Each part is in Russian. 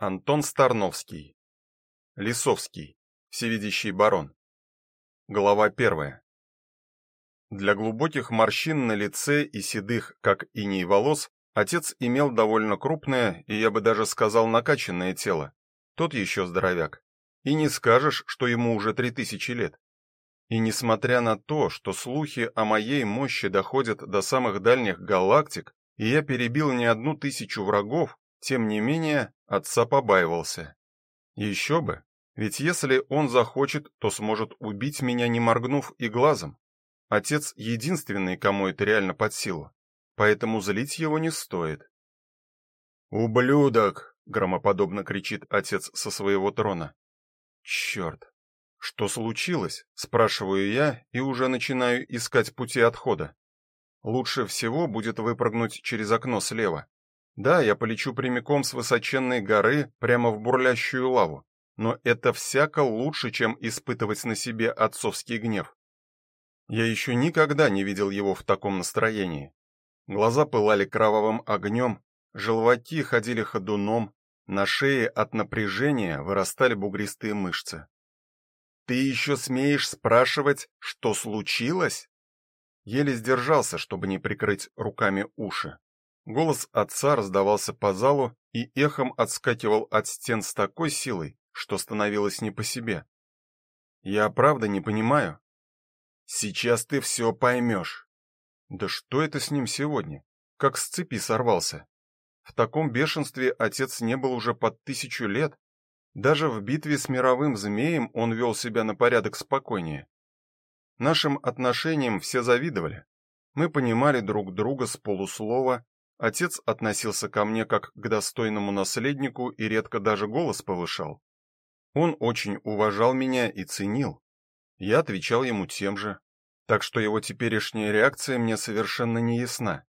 Антон Старновский. Лисовский. Всевидящий барон. Глава первая. Для глубоких морщин на лице и седых, как иней волос, отец имел довольно крупное, и я бы даже сказал, накачанное тело. Тот еще здоровяк. И не скажешь, что ему уже три тысячи лет. И несмотря на то, что слухи о моей мощи доходят до самых дальних галактик, и я перебил не одну тысячу врагов, тем не менее, отца побаивался. Еще бы, ведь если он захочет, то сможет убить меня не моргнув и глазом. Отец единственный, кому это реально под силу, поэтому злить его не стоит. Ублюдок, громоподобно кричит отец со своего трона. Черт! Что случилось? спрашиваю я и уже начинаю искать пути отхода. Лучше всего будет выпрыгнуть через окно слева. Да, я полечу прямиком с высоченной горы прямо в бурлящую лаву, но это всяко лучше, чем испытывать на себе отцовский гнев. Я еще никогда не видел его в таком настроении. Глаза пылали кровавым огнем, желваки ходили ходуном, на шее от напряжения вырастали бугристые мышцы. Ты еще смеешь спрашивать, что случилось? Еле сдержался, чтобы не прикрыть руками уши. Голос отца раздавался по залу и эхом отскакивал от стен с такой силой, что становилось не по себе. Я правда не понимаю. Сейчас ты все поймешь. Да что это с ним сегодня? Как с цепи сорвался. В таком бешенстве отец не был уже под тысячу лет. Даже в битве с мировым змеем он вел себя на порядок спокойнее. Нашим отношениям все завидовали. Мы понимали друг друга с полуслова, Отец относился ко мне как к достойному наследнику и редко даже голос повышал. Он очень уважал меня и ценил. Я отвечал ему тем же, так что его теперешняя реакция мне совершенно не ясна.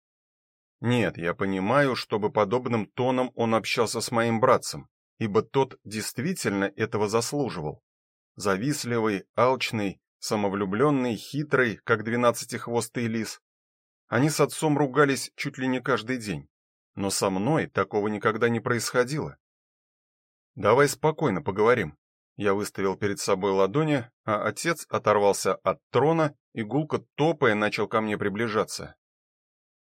Нет, я понимаю, чтобы подобным тоном он общался с моим братцем, ибо тот действительно этого заслуживал. Завистливый, алчный, самовлюбленный, хитрый, как двенадцатихвостый лис, они с отцом ругались чуть ли не каждый день, но со мной такого никогда не происходило. Давай спокойно поговорим. Я выставил перед собой ладони, а отец оторвался от трона и гулко топая начал ко мне приближаться.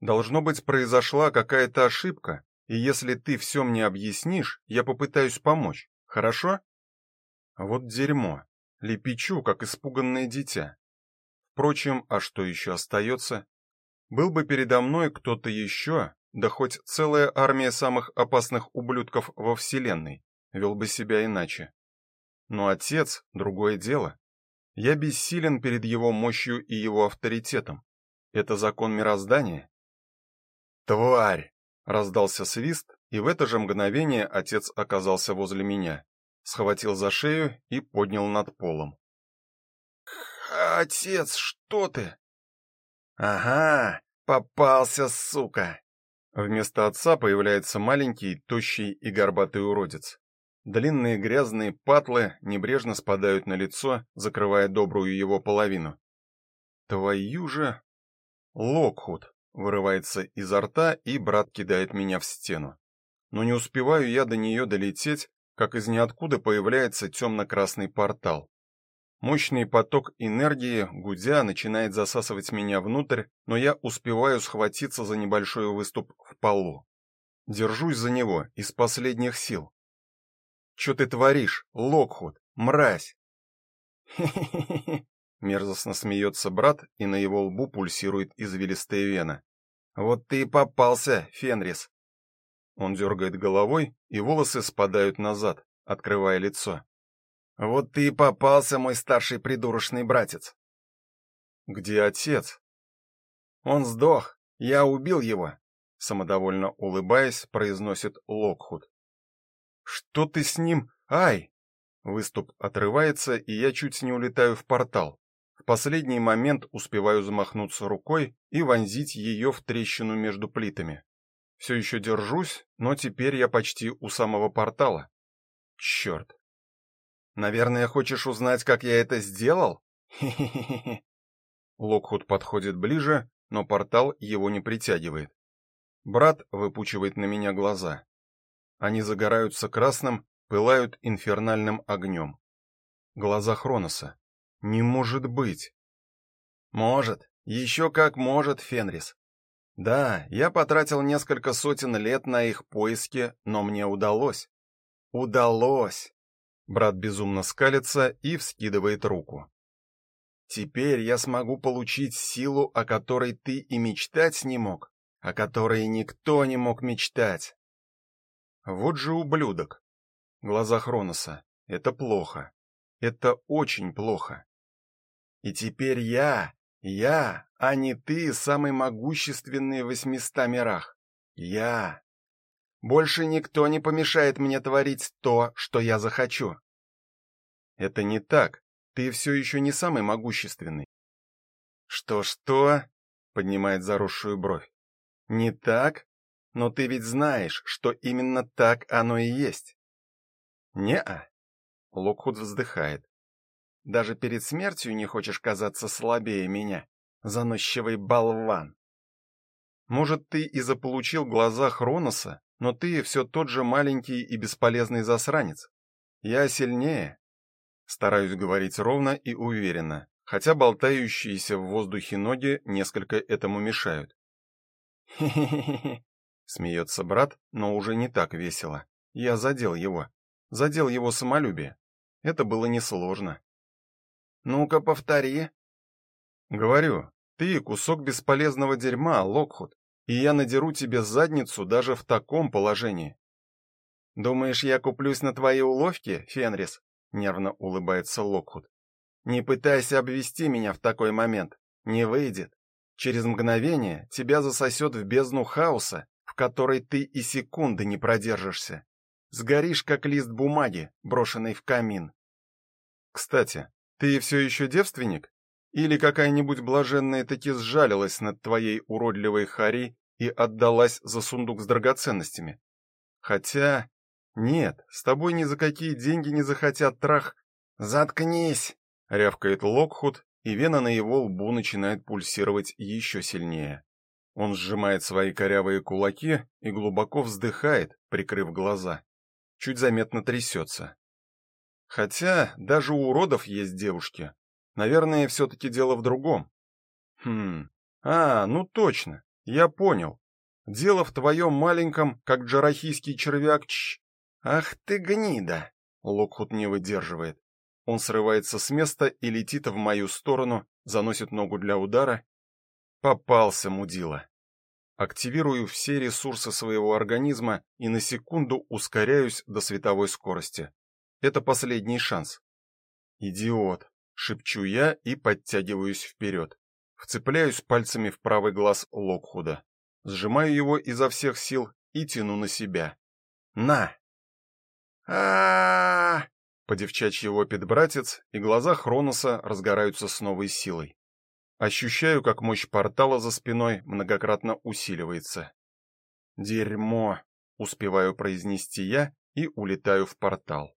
Должно быть, произошла какая-то ошибка, и если ты все мне объяснишь, я попытаюсь помочь. Хорошо? Вот дерьмо. Лепечу, как испуганное дитя. Впрочем, а что еще остается? Был бы передо мной кто-то еще, да хоть целая армия самых опасных ублюдков во вселенной, вел бы себя иначе. Но отец другое дело. Я бессилен перед его мощью и его авторитетом. Это закон мироздания. Тварь, раздался свист, и в это же мгновение отец оказался возле меня, схватил за шею и поднял над полом. Отец, что ты? Ага, попался, сука. Вместо отца появляется маленький, тощий и горбатый уродец. Длинные грязные патлы небрежно спадают на лицо, закрывая добрую его половину. Твою же Локхуд вырывается изо рта, и брат кидает меня в стену. Но не успеваю я до нее долететь, как из ниоткуда появляется темно-красный портал. Мощный поток энергии, гудя, начинает засасывать меня внутрь, но я успеваю схватиться за небольшой выступ в полу. Держусь за него из последних сил. Что ты творишь, Локхуд, мразь? Мерзостно смеется брат, и на его лбу пульсирует извилистая вена. Вот ты и попался, Фенрис. Он дергает головой, и волосы спадают назад, открывая лицо. Вот ты и попался, мой старший придурочный братец. Где отец? Он сдох. Я убил его, самодовольно улыбаясь, произносит Локхуд. Что ты с ним? Ай! Выступ отрывается, и я чуть не улетаю в портал. В последний момент успеваю замахнуться рукой и вонзить ее в трещину между плитами. Все еще держусь, но теперь я почти у самого портала. Черт! Наверное, хочешь узнать, как я это сделал? Хе-хе-хе. Локхуд подходит ближе, но портал его не притягивает. Брат выпучивает на меня глаза. они загораются красным, пылают инфернальным огнем. Глаза Хроноса. Не может быть. Может, еще как может, Фенрис. Да, я потратил несколько сотен лет на их поиски, но мне удалось. Удалось. Брат безумно скалится и вскидывает руку. Теперь я смогу получить силу, о которой ты и мечтать не мог, о которой никто не мог мечтать. Вот же ублюдок. Глаза Хроноса. Это плохо. Это очень плохо. И теперь я, я, а не ты, самый могущественный в восьмиста мирах. Я. Больше никто не помешает мне творить то, что я захочу. Это не так. Ты все еще не самый могущественный. Что-что? Поднимает заросшую бровь. Не так? Но ты ведь знаешь, что именно так оно и есть. Не-а. Локхуд вздыхает. Даже перед смертью не хочешь казаться слабее меня, заносчивый болван. Может, ты и заполучил глаза Хроноса, но ты все тот же маленький и бесполезный засранец. Я сильнее. Стараюсь говорить ровно и уверенно, хотя болтающиеся в воздухе ноги несколько этому мешают. Хе-хе-хе, смеется брат, но уже не так весело. Я задел его, задел его самолюбие. Это было несложно. Ну-ка, повтори. Говорю, ты кусок бесполезного дерьма, Локхуд, и я надеру тебе задницу даже в таком положении. Думаешь, я куплюсь на твои уловки, Фенрис? нервно улыбается Локхуд. Не пытайся обвести меня в такой момент. Не выйдет. Через мгновение тебя засосет в бездну хаоса, в которой ты и секунды не продержишься. Сгоришь как лист бумаги, брошенный в камин. Кстати, ты все еще девственник? Или какая-нибудь блаженная таки сжалилась над твоей уродливой хари и отдалась за сундук с драгоценностями? Хотя нет, с тобой ни за какие деньги не захотят трах. Заткнись, рявкает Локхуд, и вена на его лбу начинает пульсировать еще сильнее. Он сжимает свои корявые кулаки и глубоко вздыхает, прикрыв глаза. Чуть заметно трясется. Хотя даже у уродов есть девушки. Наверное, все таки дело в другом. Хм. А, ну точно. Я понял. Дело в твоем маленьком, как джарахийский червяк. Ч. Ах ты гнида. Локхут не выдерживает. Он срывается с места и летит в мою сторону, заносит ногу для удара. Попался мудила. Активирую все ресурсы своего организма и на секунду ускоряюсь до световой скорости. Это последний шанс. Идиот, шепчу я и подтягиваюсь вперед. Вцепляюсь пальцами в правый глаз Локхуда. Сжимаю его изо всех сил и тяну на себя. На. А! По девчачьи вопит братец, и глаза Хроноса разгораются с новой силой. Ощущаю, как мощь портала за спиной многократно усиливается. Дерьмо, успеваю произнести я и улетаю в портал.